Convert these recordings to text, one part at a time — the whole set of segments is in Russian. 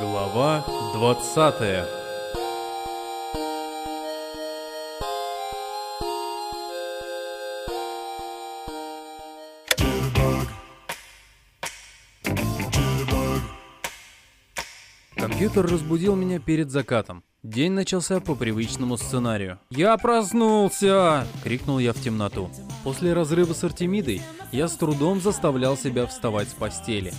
Глава 20 Компьютер разбудил меня перед закатом. День начался по привычному сценарию. «Я проснулся!» — крикнул я в темноту. После разрыва с Артемидой я с трудом заставлял себя вставать с постели.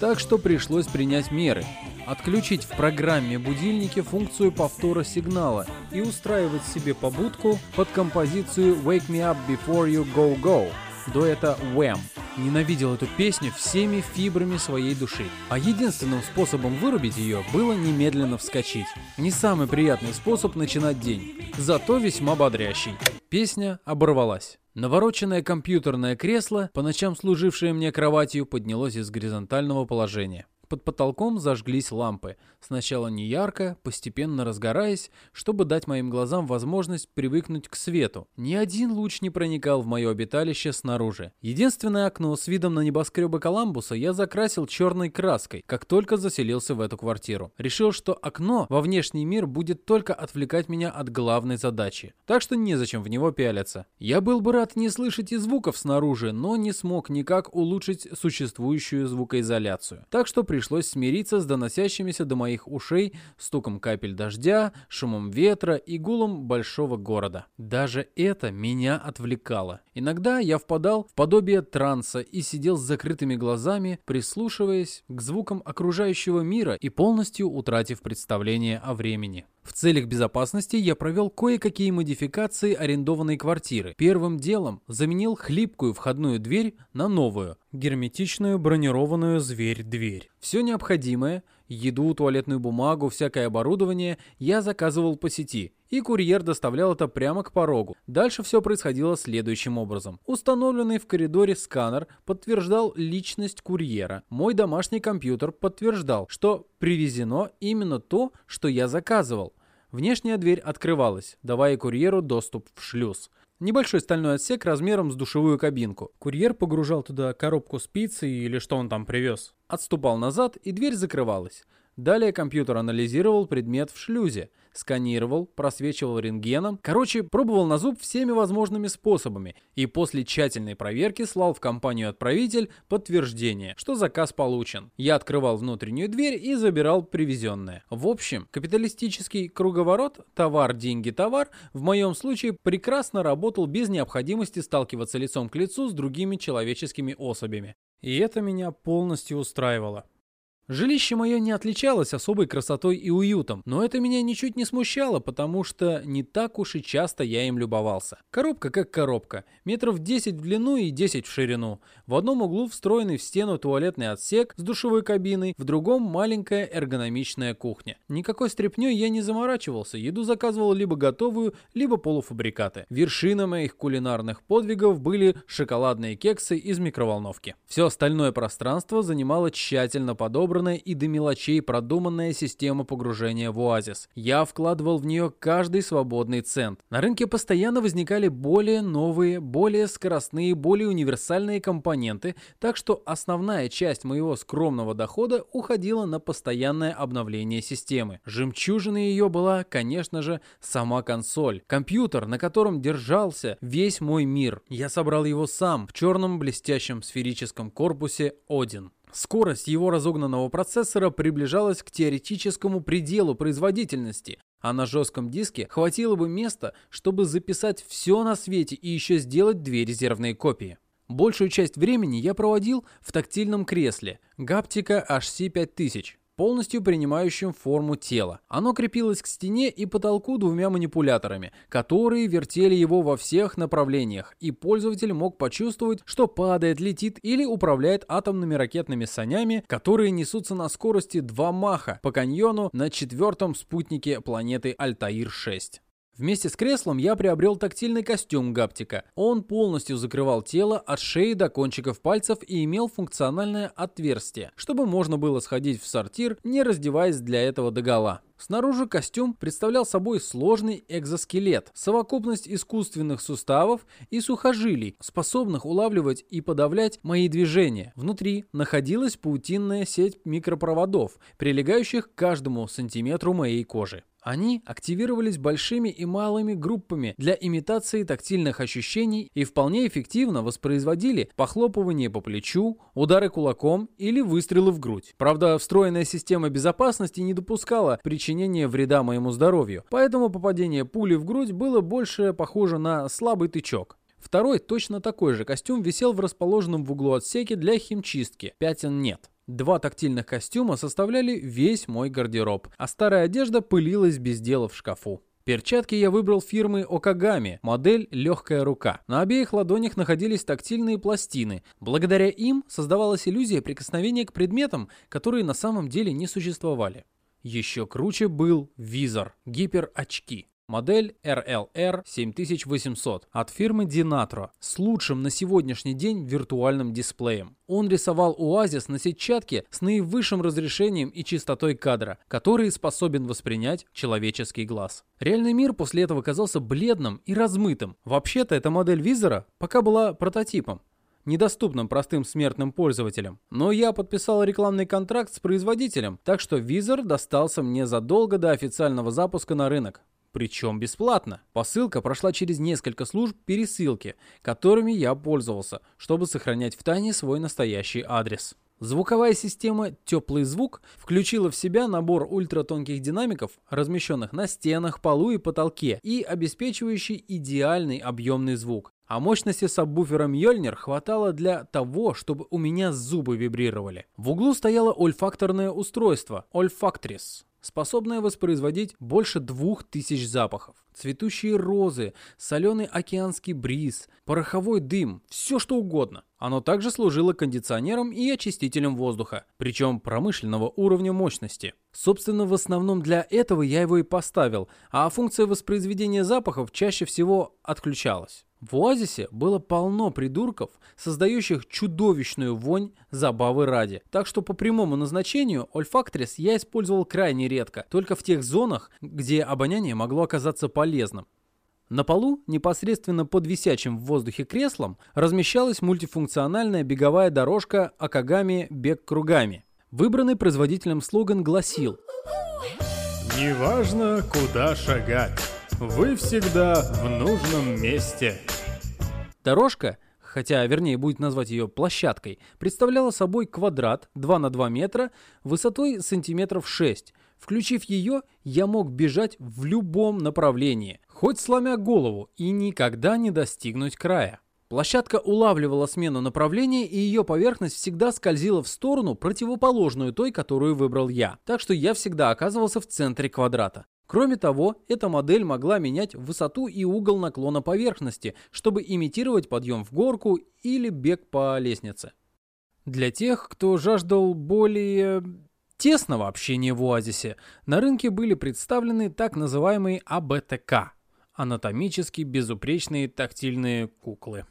Так что пришлось принять меры. Отключить в программе будильники функцию повтора сигнала и устраивать себе побудку под композицию «Wake me up before you go go» дуэта Wham. Ненавидел эту песню всеми фибрами своей души. А единственным способом вырубить ее было немедленно вскочить. Не самый приятный способ начинать день, зато весьма бодрящий. Песня оборвалась. Навороченное компьютерное кресло, по ночам служившее мне кроватью, поднялось из горизонтального положения. Под потолком зажглись лампы, сначала не ярко, постепенно разгораясь, чтобы дать моим глазам возможность привыкнуть к свету. Ни один луч не проникал в мое обиталище снаружи. Единственное окно с видом на небоскребы Коламбуса я закрасил черной краской, как только заселился в эту квартиру. Решил, что окно во внешний мир будет только отвлекать меня от главной задачи, так что незачем в него пялиться. Я был бы рад не слышать и звуков снаружи, но не смог никак улучшить существующую звукоизоляцию. Так что при пришлось смириться с доносящимися до моих ушей стуком капель дождя, шумом ветра и гулом большого города. Даже это меня отвлекало. Иногда я впадал в подобие транса и сидел с закрытыми глазами, прислушиваясь к звукам окружающего мира и полностью утратив представление о времени. В целях безопасности я провел кое-какие модификации арендованной квартиры. Первым делом заменил хлипкую входную дверь на новую, герметичную бронированную зверь-дверь. Все необходимое, еду, туалетную бумагу, всякое оборудование я заказывал по сети, и курьер доставлял это прямо к порогу. Дальше все происходило следующим образом. Установленный в коридоре сканер подтверждал личность курьера. Мой домашний компьютер подтверждал, что привезено именно то, что я заказывал. Внешняя дверь открывалась, давая курьеру доступ в шлюз. Небольшой стальной отсек размером с душевую кабинку. Курьер погружал туда коробку с пиццей или что он там привез. Отступал назад, и дверь закрывалась. Далее компьютер анализировал предмет в шлюзе, сканировал, просвечивал рентгеном, короче, пробовал на зуб всеми возможными способами и после тщательной проверки слал в компанию-отправитель подтверждение, что заказ получен. Я открывал внутреннюю дверь и забирал привезенное. В общем, капиталистический круговорот товар, деньги, товар в моем случае прекрасно работал без необходимости сталкиваться лицом к лицу с другими человеческими особями. И это меня полностью устраивало. Жилище мое не отличалось особой красотой и уютом, но это меня ничуть не смущало, потому что не так уж и часто я им любовался. Коробка как коробка, метров 10 в длину и 10 в ширину. В одном углу встроенный в стену туалетный отсек с душевой кабиной, в другом маленькая эргономичная кухня. Никакой стряпнёй я не заморачивался, еду заказывал либо готовую, либо полуфабрикаты. Вершина моих кулинарных подвигов были шоколадные кексы из микроволновки. Все остальное пространство занимало тщательно подобранное собранная и до мелочей продуманная система погружения в оазис. Я вкладывал в нее каждый свободный цент. На рынке постоянно возникали более новые, более скоростные, более универсальные компоненты, так что основная часть моего скромного дохода уходила на постоянное обновление системы. Жемчужиной ее была, конечно же, сама консоль. Компьютер, на котором держался весь мой мир. Я собрал его сам в черном блестящем сферическом корпусе Один. Скорость его разогнанного процессора приближалась к теоретическому пределу производительности, а на жестком диске хватило бы места, чтобы записать все на свете и еще сделать две резервные копии. Большую часть времени я проводил в тактильном кресле Gaptica HC5000 полностью принимающим форму тела. Оно крепилось к стене и потолку двумя манипуляторами, которые вертели его во всех направлениях, и пользователь мог почувствовать, что падает, летит или управляет атомными ракетными санями, которые несутся на скорости 2 маха по каньону на четвертом спутнике планеты Альтаир-6. Вместе с креслом я приобрел тактильный костюм Гаптика. Он полностью закрывал тело от шеи до кончиков пальцев и имел функциональное отверстие, чтобы можно было сходить в сортир, не раздеваясь для этого догола. Снаружи костюм представлял собой сложный экзоскелет, совокупность искусственных суставов и сухожилий, способных улавливать и подавлять мои движения. Внутри находилась паутинная сеть микропроводов, прилегающих к каждому сантиметру моей кожи. Они активировались большими и малыми группами для имитации тактильных ощущений и вполне эффективно воспроизводили похлопывание по плечу, удары кулаком или выстрелы в грудь. Правда, встроенная система безопасности не допускала причинения вреда моему здоровью, поэтому попадение пули в грудь было больше похоже на слабый тычок. Второй, точно такой же костюм висел в расположенном в углу отсеке для химчистки. Пятен нет. Два тактильных костюма составляли весь мой гардероб, а старая одежда пылилась без дела в шкафу. Перчатки я выбрал фирмы Окагами, модель «Легкая рука». На обеих ладонях находились тактильные пластины. Благодаря им создавалась иллюзия прикосновения к предметам, которые на самом деле не существовали. Еще круче был визор, гиперочки. Модель RLR 7800 от фирмы Dinatro с лучшим на сегодняшний день виртуальным дисплеем. Он рисовал оазис на сетчатке с наивысшим разрешением и частотой кадра, который способен воспринять человеческий глаз. Реальный мир после этого казался бледным и размытым. Вообще-то эта модель визора пока была прототипом недоступным простым смертным пользователям. Но я подписал рекламный контракт с производителем, так что визор достался мне задолго до официального запуска на рынок. Причем бесплатно. Посылка прошла через несколько служб пересылки, которыми я пользовался, чтобы сохранять в тайне свой настоящий адрес. Звуковая система «Теплый звук» включила в себя набор ультратонких динамиков, размещенных на стенах, полу и потолке, и обеспечивающий идеальный объемный звук. А мощности сабвуфера Мьёльнир хватало для того, чтобы у меня зубы вибрировали. В углу стояло ольфакторное устройство Olfactris способная воспроизводить больше двух тысяч запахов. Цветущие розы, соленый океанский бриз, пороховой дым, все что угодно. Оно также служило кондиционером и очистителем воздуха, причем промышленного уровня мощности. Собственно, в основном для этого я его и поставил, а функция воспроизведения запахов чаще всего отключалась. В оазисе было полно придурков, создающих чудовищную вонь забавы ради. Так что по прямому назначению ольфактрис я использовал крайне редко, только в тех зонах, где обоняние могло оказаться полезным. На полу, непосредственно под висячим в воздухе креслом, размещалась мультифункциональная беговая дорожка Акагами бег кругами. Выбранный производителем слоган гласил «Неважно, куда шагать». Вы всегда в нужном месте. Дорожка, хотя вернее будет назвать ее площадкой, представляла собой квадрат 2 на 2 метра высотой сантиметров 6. Включив ее, я мог бежать в любом направлении, хоть сломя голову, и никогда не достигнуть края. Площадка улавливала смену направления, и ее поверхность всегда скользила в сторону, противоположную той, которую выбрал я. Так что я всегда оказывался в центре квадрата. Кроме того, эта модель могла менять высоту и угол наклона поверхности, чтобы имитировать подъем в горку или бег по лестнице. Для тех, кто жаждал более тесного общения в оазисе, на рынке были представлены так называемые АБТК – анатомически безупречные тактильные куклы.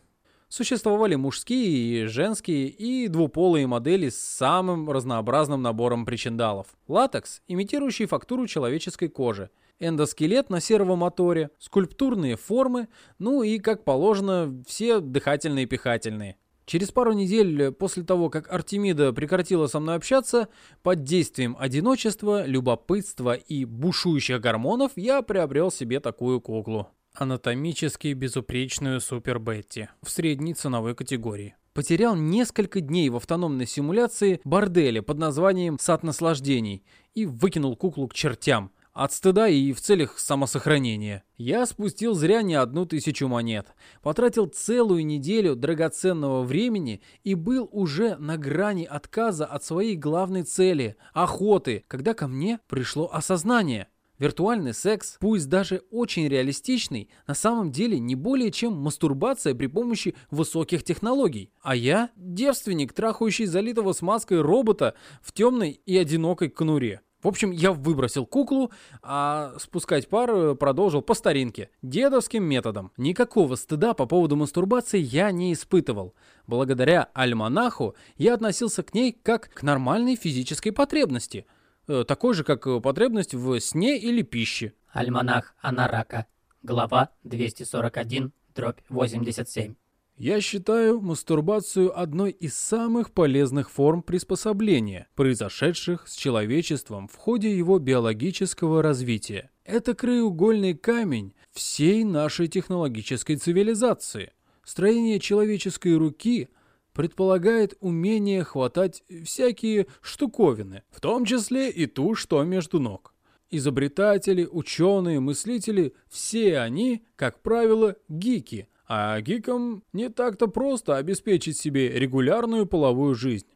Существовали мужские и женские и двуполые модели с самым разнообразным набором причиндалов. Латекс, имитирующий фактуру человеческой кожи, эндоскелет на сервомоторе, скульптурные формы, ну и, как положено, все дыхательные и пихательные. Через пару недель после того, как Артемида прекратила со мной общаться, под действием одиночества, любопытства и бушующих гормонов я приобрел себе такую куклу анатомически безупречную Супер Бетти в средней ценовой категории. Потерял несколько дней в автономной симуляции борделя под названием «Сад наслаждений» и выкинул куклу к чертям. От стыда и в целях самосохранения. Я спустил зря не одну тысячу монет. Потратил целую неделю драгоценного времени и был уже на грани отказа от своей главной цели – охоты, когда ко мне пришло осознание – Виртуальный секс, пусть даже очень реалистичный, на самом деле не более чем мастурбация при помощи высоких технологий. А я – девственник, трахающий залитого смазкой робота в темной и одинокой конуре. В общем, я выбросил куклу, а спускать пар э, продолжил по старинке, дедовским методом. Никакого стыда по поводу мастурбации я не испытывал. Благодаря альманаху я относился к ней как к нормальной физической потребности. Э, такой же, как потребность в сне или пище. Альманах Анарака. Глава 241, дробь 87. Я считаю мастурбацию одной из самых полезных форм приспособления, произошедших с человечеством в ходе его биологического развития. Это краеугольный камень всей нашей технологической цивилизации. Строение человеческой руки предполагает умение хватать всякие штуковины, в том числе и ту, что между ног. Изобретатели, ученые, мыслители – все они, как правило, гики – а гикам не так-то просто обеспечить себе регулярную половую жизнь.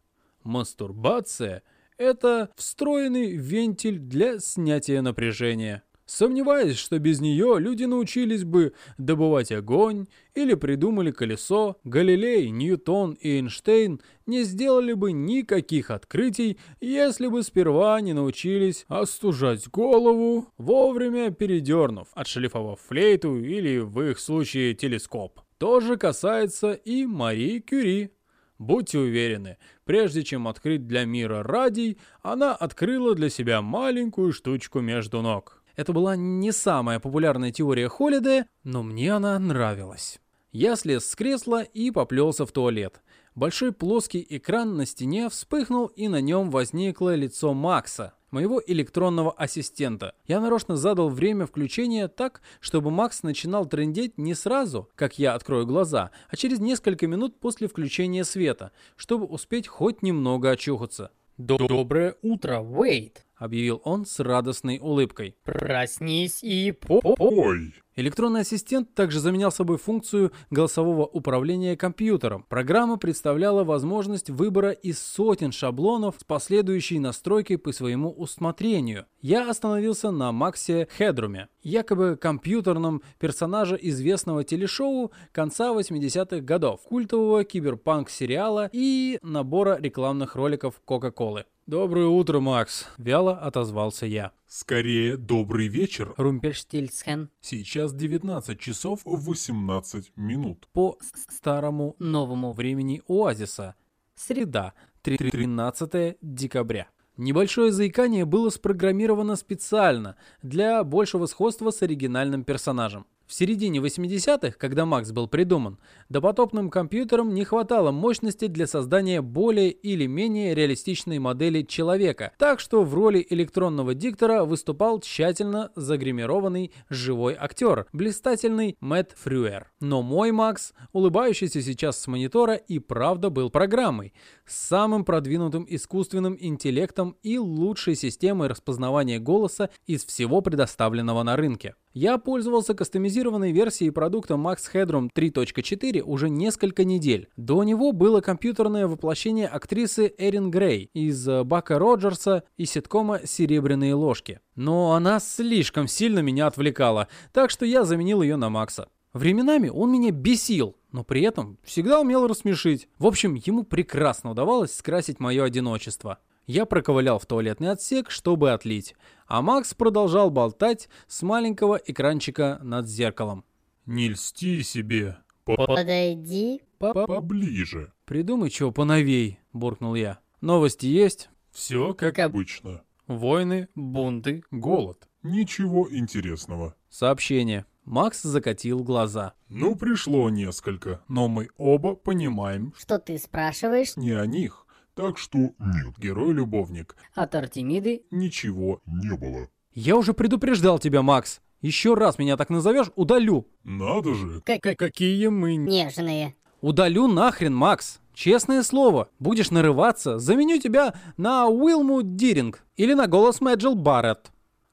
Мастурбация – это встроенный вентиль для снятия напряжения. Сомневаюсь, что без нее люди научились бы добывать огонь или придумали колесо, Галилей, Ньютон и Эйнштейн не сделали бы никаких открытий, если бы сперва не научились остужать голову, вовремя передернув, отшлифовав флейту или, в их случае, телескоп. То же касается и Марии Кюри. Будьте уверены, прежде чем открыть для мира радий, она открыла для себя маленькую штучку между ног. Это была не самая популярная теория Холлидея, но мне она нравилась. Я слез с кресла и поплелся в туалет. Большой плоский экран на стене вспыхнул, и на нем возникло лицо Макса, моего электронного ассистента. Я нарочно задал время включения так, чтобы Макс начинал трендеть не сразу, как я открою глаза, а через несколько минут после включения света, чтобы успеть хоть немного очухаться. Доброе утро, Уэйт объявил он с радостной улыбкой. «Проснись и пой!» Электронный ассистент также заменял собой функцию голосового управления компьютером. Программа представляла возможность выбора из сотен шаблонов с последующей настройкой по своему усмотрению. Я остановился на Максе Хедруме, якобы компьютерном персонаже известного телешоу конца 80-х годов, культового киберпанк-сериала и набора рекламных роликов Кока-Колы. «Доброе утро, Макс!» — вяло отозвался я. «Скорее, добрый вечер!» Румпельштильцхен. Сейчас 19 часов 18 минут. По старому новому времени Оазиса. Среда, 13 декабря. Небольшое заикание было спрограммировано специально для большего сходства с оригинальным персонажем. В середине 80-х, когда Макс был придуман, допотопным компьютерам не хватало мощности для создания более или менее реалистичной модели человека, так что в роли электронного диктора выступал тщательно загримированный живой актер, блистательный Мэтт Фрюер. Но мой Макс, улыбающийся сейчас с монитора, и правда был программой, с самым продвинутым искусственным интеллектом и лучшей системой распознавания голоса из всего предоставленного на рынке. Я пользовался кастомизированной версией продукта Max Headroom 3.4 уже несколько недель. До него было компьютерное воплощение актрисы Эрин Грей из э, Бака Роджерса и ситкома «Серебряные ложки». Но она слишком сильно меня отвлекала, так что я заменил ее на Макса. Временами он меня бесил, но при этом всегда умел рассмешить. В общем, ему прекрасно удавалось скрасить мое одиночество. Я проковылял в туалетный отсек, чтобы отлить, а Макс продолжал болтать с маленького экранчика над зеркалом. «Не льсти себе. Подойди поближе». «Придумай чего поновей», — буркнул я. «Новости есть?» «Все как обычно. Войны, бунты, голод». «Ничего интересного». Сообщение. Макс закатил глаза. «Ну, пришло несколько, но мы оба понимаем, что ты спрашиваешь не о них. Так что нет, герой-любовник. От Артемиды ничего не было. Я уже предупреждал тебя, Макс. Еще раз меня так назовешь, удалю. Надо же. Как Какие мы... Нежные. Удалю нахрен, Макс. Честное слово. Будешь нарываться, заменю тебя на Уилму Диринг или на голос Мэджил Барретт.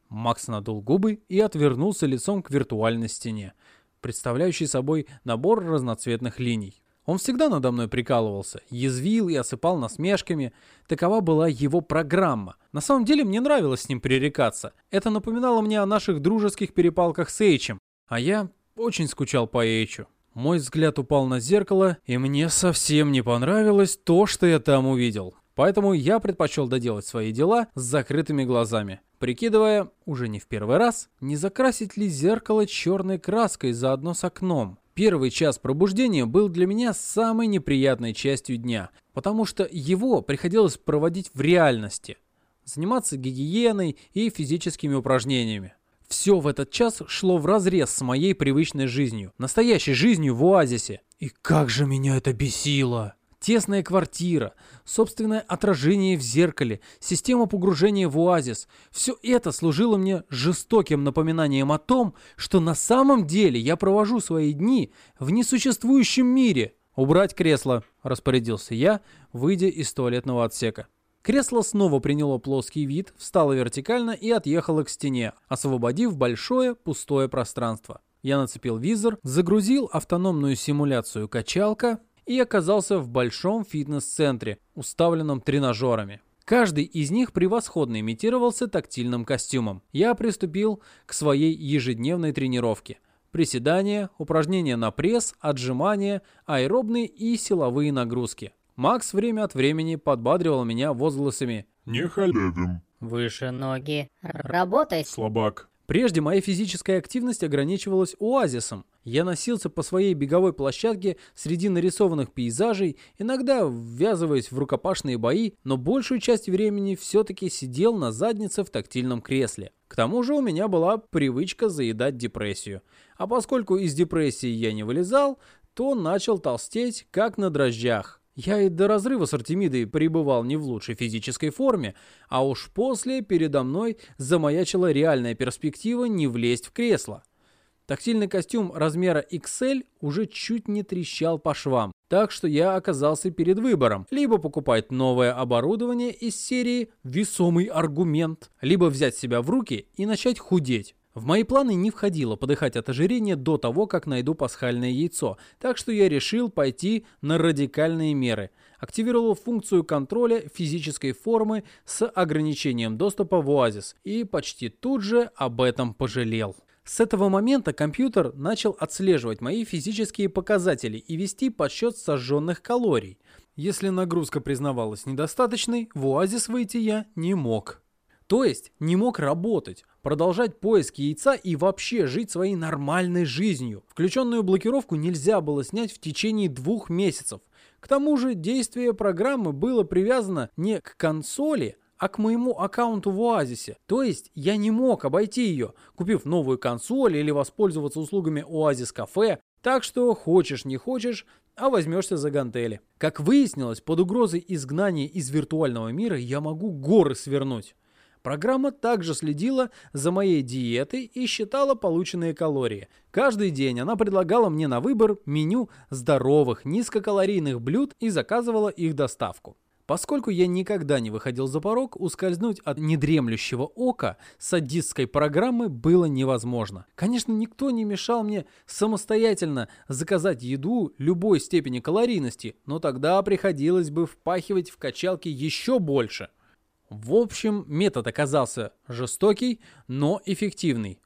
Макс надул губы и отвернулся лицом к виртуальной стене, представляющей собой набор разноцветных линий. Он всегда надо мной прикалывался, язвил и осыпал насмешками. Такова была его программа. На самом деле мне нравилось с ним пререкаться. Это напоминало мне о наших дружеских перепалках с Эйчем. А я очень скучал по Эйчу. Мой взгляд упал на зеркало, и мне совсем не понравилось то, что я там увидел. Поэтому я предпочел доделать свои дела с закрытыми глазами, прикидывая, уже не в первый раз, не закрасить ли зеркало черной краской заодно с окном. Первый час пробуждения был для меня самой неприятной частью дня, потому что его приходилось проводить в реальности, заниматься гигиеной и физическими упражнениями. Все в этот час шло вразрез с моей привычной жизнью, настоящей жизнью в оазисе. И как же меня это бесило! Тесная квартира, собственное отражение в зеркале, система погружения в оазис – все это служило мне жестоким напоминанием о том, что на самом деле я провожу свои дни в несуществующем мире. «Убрать кресло», – распорядился я, выйдя из туалетного отсека. Кресло снова приняло плоский вид, встало вертикально и отъехало к стене, освободив большое пустое пространство. Я нацепил визор, загрузил автономную симуляцию качалка и оказался в большом фитнес-центре, уставленном тренажерами. Каждый из них превосходно имитировался тактильным костюмом. Я приступил к своей ежедневной тренировке. Приседания, упражнения на пресс, отжимания, аэробные и силовые нагрузки. Макс время от времени подбадривал меня возгласами Не халявим, Выше ноги. Работай. слабак. Прежде моя физическая активность ограничивалась оазисом. Я носился по своей беговой площадке среди нарисованных пейзажей, иногда ввязываясь в рукопашные бои, но большую часть времени все-таки сидел на заднице в тактильном кресле. К тому же у меня была привычка заедать депрессию. А поскольку из депрессии я не вылезал, то начал толстеть, как на дрожжах. Я и до разрыва с Артемидой пребывал не в лучшей физической форме, а уж после передо мной замаячила реальная перспектива не влезть в кресло. Тактильный костюм размера XL уже чуть не трещал по швам, так что я оказался перед выбором. Либо покупать новое оборудование из серии «Весомый аргумент», либо взять себя в руки и начать худеть. В мои планы не входило подыхать от ожирения до того, как найду пасхальное яйцо, так что я решил пойти на радикальные меры. Активировал функцию контроля физической формы с ограничением доступа в оазис и почти тут же об этом пожалел. С этого момента компьютер начал отслеживать мои физические показатели и вести подсчет сожженных калорий. Если нагрузка признавалась недостаточной, в оазис выйти я не мог. То есть не мог работать, продолжать поиск яйца и вообще жить своей нормальной жизнью. Включенную блокировку нельзя было снять в течение двух месяцев. К тому же действие программы было привязано не к консоли, а к моему аккаунту в Оазисе. То есть я не мог обойти ее, купив новую консоль или воспользоваться услугами Оазис Кафе. Так что хочешь не хочешь, а возьмешься за гантели. Как выяснилось, под угрозой изгнания из виртуального мира я могу горы свернуть. Программа также следила за моей диетой и считала полученные калории. Каждый день она предлагала мне на выбор меню здоровых, низкокалорийных блюд и заказывала их доставку. Поскольку я никогда не выходил за порог, ускользнуть от недремлющего ока садистской программы было невозможно. Конечно, никто не мешал мне самостоятельно заказать еду любой степени калорийности, но тогда приходилось бы впахивать в качалке еще больше. В общем, метод оказался жестокий, но эффективный.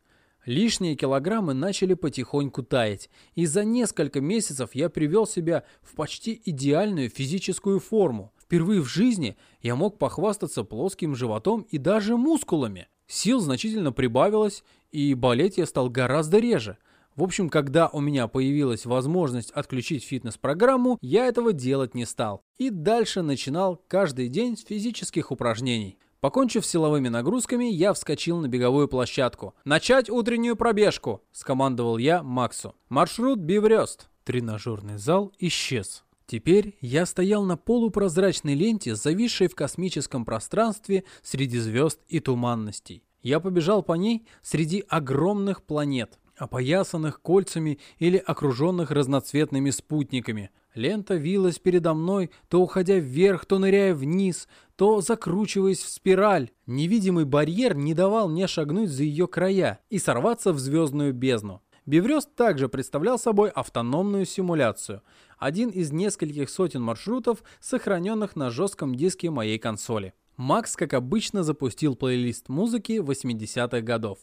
Лишние килограммы начали потихоньку таять, и за несколько месяцев я привел себя в почти идеальную физическую форму. Впервые в жизни я мог похвастаться плоским животом и даже мускулами. Сил значительно прибавилось, и болеть я стал гораздо реже. В общем, когда у меня появилась возможность отключить фитнес-программу, я этого делать не стал. И дальше начинал каждый день с физических упражнений. Покончив с силовыми нагрузками, я вскочил на беговую площадку. «Начать утреннюю пробежку!» – скомандовал я Максу. «Маршрут Биврёст». Тренажерный зал исчез. Теперь я стоял на полупрозрачной ленте, зависшей в космическом пространстве среди звезд и туманностей. Я побежал по ней среди огромных планет опоясанных кольцами или окруженных разноцветными спутниками. Лента вилась передо мной, то уходя вверх, то ныряя вниз, то закручиваясь в спираль. Невидимый барьер не давал мне шагнуть за ее края и сорваться в звездную бездну. Беврёст также представлял собой автономную симуляцию. Один из нескольких сотен маршрутов, сохраненных на жестком диске моей консоли. Макс, как обычно, запустил плейлист музыки 80-х годов.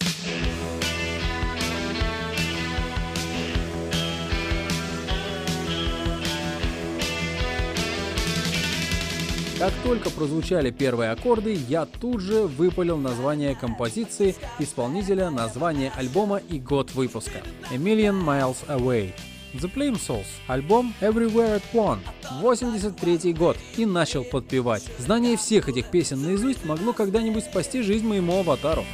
Как только прозвучали первые аккорды, я тут же выпалил название композиции, исполнителя, название альбома и год выпуска. A Million Miles Away. The Plimsouls, альбом Everywhere at One, 83 год, и начал подпевать. Знание всех этих песен наизусть могло когда-нибудь спасти жизнь моему аватару.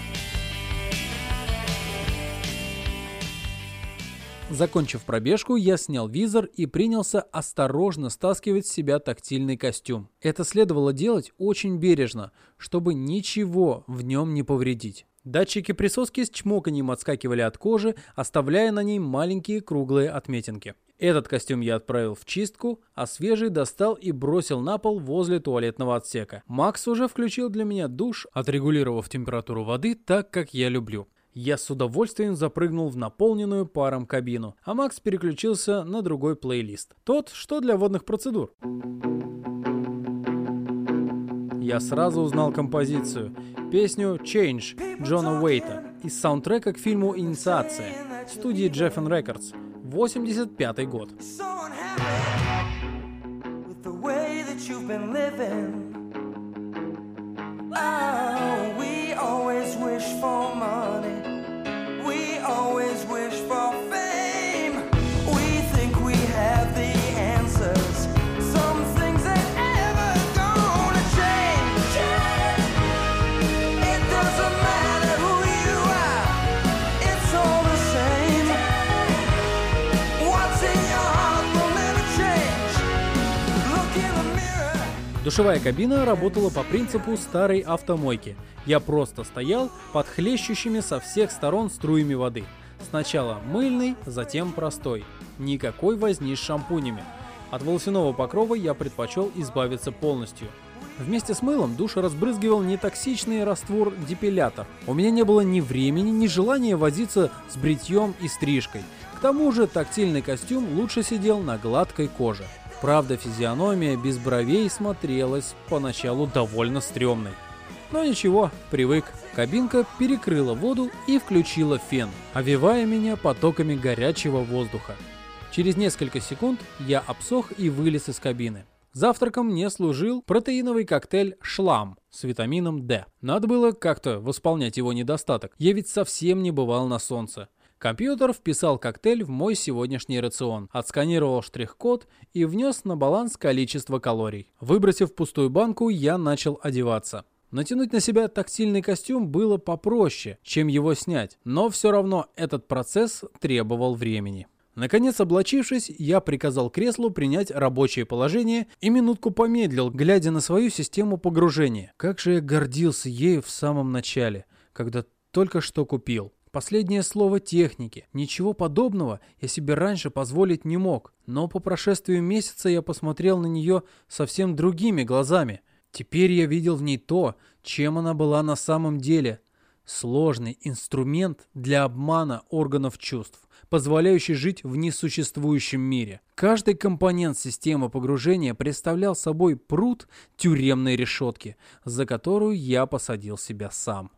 Закончив пробежку, я снял визор и принялся осторожно стаскивать с себя тактильный костюм. Это следовало делать очень бережно, чтобы ничего в нем не повредить. Датчики присоски с чмоканием отскакивали от кожи, оставляя на ней маленькие круглые отметинки. Этот костюм я отправил в чистку, а свежий достал и бросил на пол возле туалетного отсека. Макс уже включил для меня душ, отрегулировав температуру воды так, как я люблю. Я с удовольствием запрыгнул в наполненную паром кабину, а Макс переключился на другой плейлист. Тот, что для водных процедур. Я сразу узнал композицию. Песню «Change» Джона Уэйта из саундтрека к фильму «Инициация» студии Jeffen Records. 85 год. you've been living. Oh, Душевая кабина работала по принципу старой автомойки. Я просто стоял под хлещущими со всех сторон струями воды. Сначала мыльный, затем простой. Никакой возни с шампунями. От волосяного покрова я предпочел избавиться полностью. Вместе с мылом душ разбрызгивал нетоксичный раствор депилятор. У меня не было ни времени, ни желания возиться с бритьем и стрижкой. К тому же тактильный костюм лучше сидел на гладкой коже. Правда, физиономия без бровей смотрелась поначалу довольно стрёмной. Но ничего, привык. Кабинка перекрыла воду и включила фен, овивая меня потоками горячего воздуха. Через несколько секунд я обсох и вылез из кабины. Завтраком мне служил протеиновый коктейль «Шлам» с витамином D. Надо было как-то восполнять его недостаток. Я ведь совсем не бывал на солнце. Компьютер вписал коктейль в мой сегодняшний рацион, отсканировал штрих-код и внес на баланс количество калорий. Выбросив пустую банку, я начал одеваться. Натянуть на себя тактильный костюм было попроще, чем его снять, но все равно этот процесс требовал времени. Наконец, облачившись, я приказал креслу принять рабочее положение и минутку помедлил, глядя на свою систему погружения. Как же я гордился ею в самом начале, когда только что купил. Последнее слово техники. Ничего подобного я себе раньше позволить не мог, но по прошествию месяца я посмотрел на нее совсем другими глазами. Теперь я видел в ней то, чем она была на самом деле. Сложный инструмент для обмана органов чувств, позволяющий жить в несуществующем мире. Каждый компонент системы погружения представлял собой пруд тюремной решетки, за которую я посадил себя сам.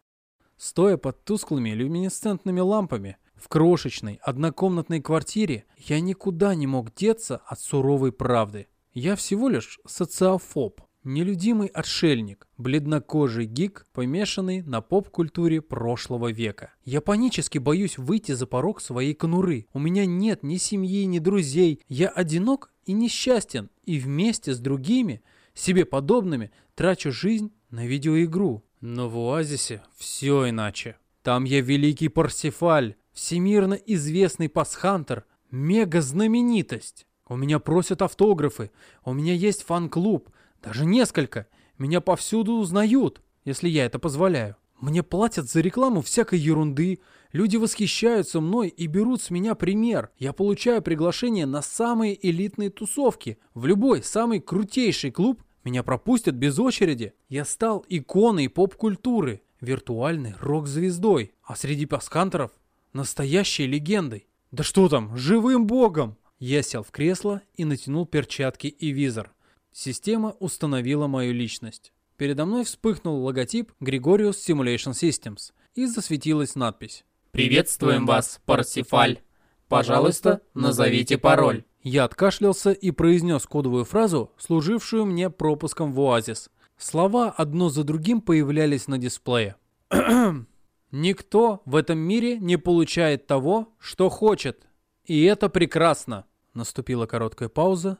Стоя под тусклыми люминесцентными лампами в крошечной однокомнатной квартире, я никуда не мог деться от суровой правды. Я всего лишь социофоб, нелюдимый отшельник, бледнокожий гик, помешанный на поп-культуре прошлого века. Я панически боюсь выйти за порог своей конуры. У меня нет ни семьи, ни друзей. Я одинок и несчастен, и вместе с другими, себе подобными, трачу жизнь на видеоигру. Но в Оазисе все иначе. Там я великий Парсифаль, всемирно известный пасхантер, мега-знаменитость. У меня просят автографы, у меня есть фан-клуб, даже несколько. Меня повсюду узнают, если я это позволяю. Мне платят за рекламу всякой ерунды. Люди восхищаются мной и берут с меня пример. Я получаю приглашение на самые элитные тусовки. В любой самый крутейший клуб меня пропустят без очереди. Я стал иконой поп-культуры, виртуальной рок-звездой, а среди паскантеров настоящей легендой. Да что там, живым богом! Я сел в кресло и натянул перчатки и визор. Система установила мою личность. Передо мной вспыхнул логотип Gregorius Simulation Systems и засветилась надпись. Приветствуем вас, Парсифаль. Пожалуйста, назовите пароль. Я откашлялся и произнес кодовую фразу, служившую мне пропуском в оазис. Слова одно за другим появлялись на дисплее. Никто в этом мире не получает того, что хочет. И это прекрасно. Наступила короткая пауза,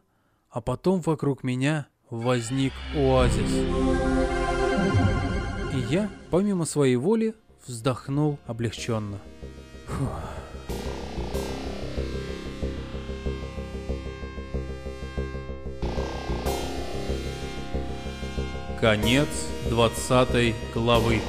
а потом вокруг меня возник оазис. И я, помимо своей воли, вздохнул облегченно. Фух. Конец 20 главы.